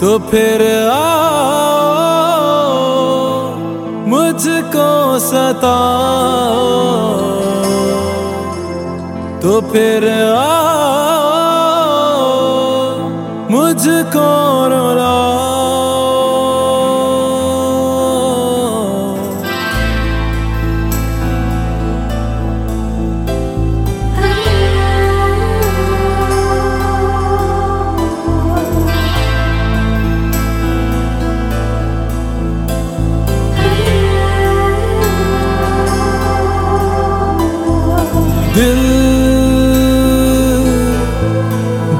तो फिर आओ मुझको सताओ। तो फिर आओ मुझको रुलाओ। दिल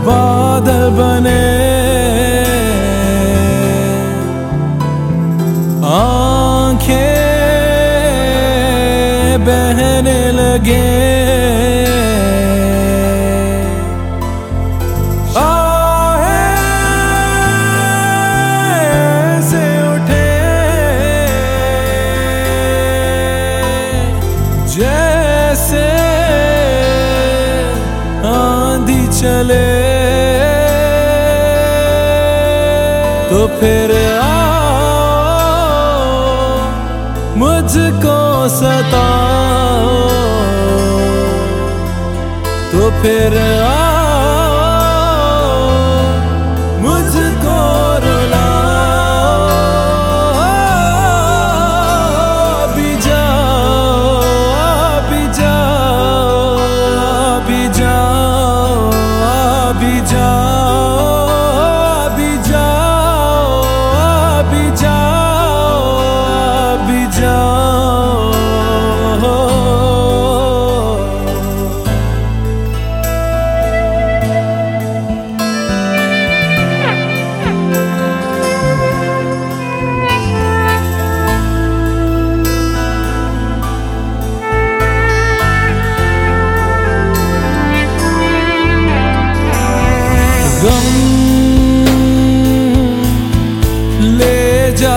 बादल बने। आँखें बहने लगे। चले। तो फिर मुझको सताओ। तो फिर आओ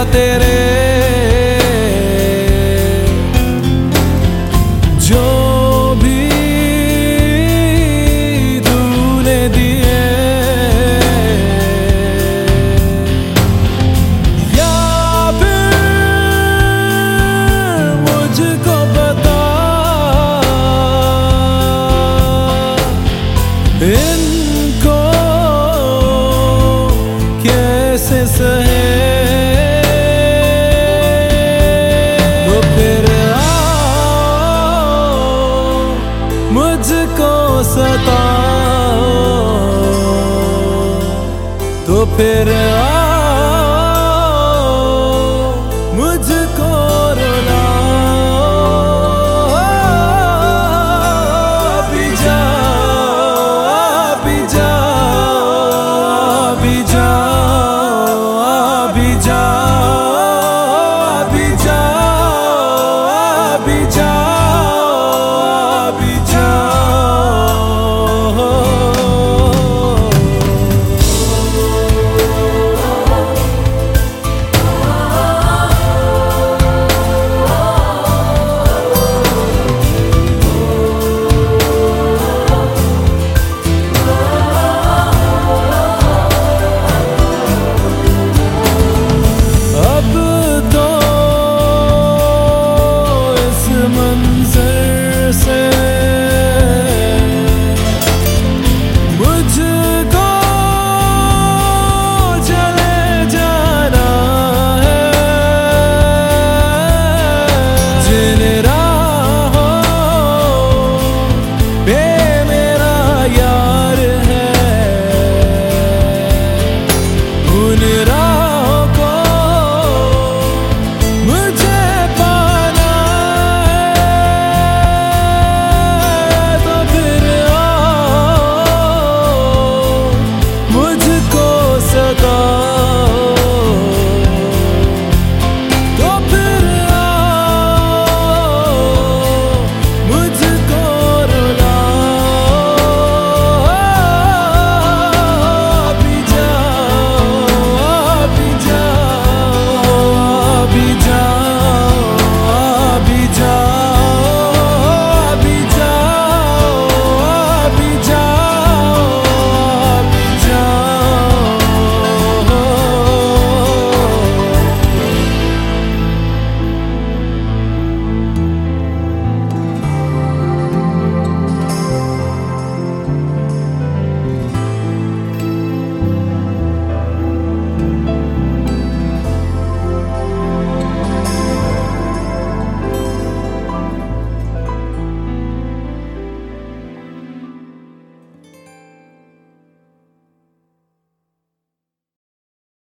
तेरे तो फिर आओ sabe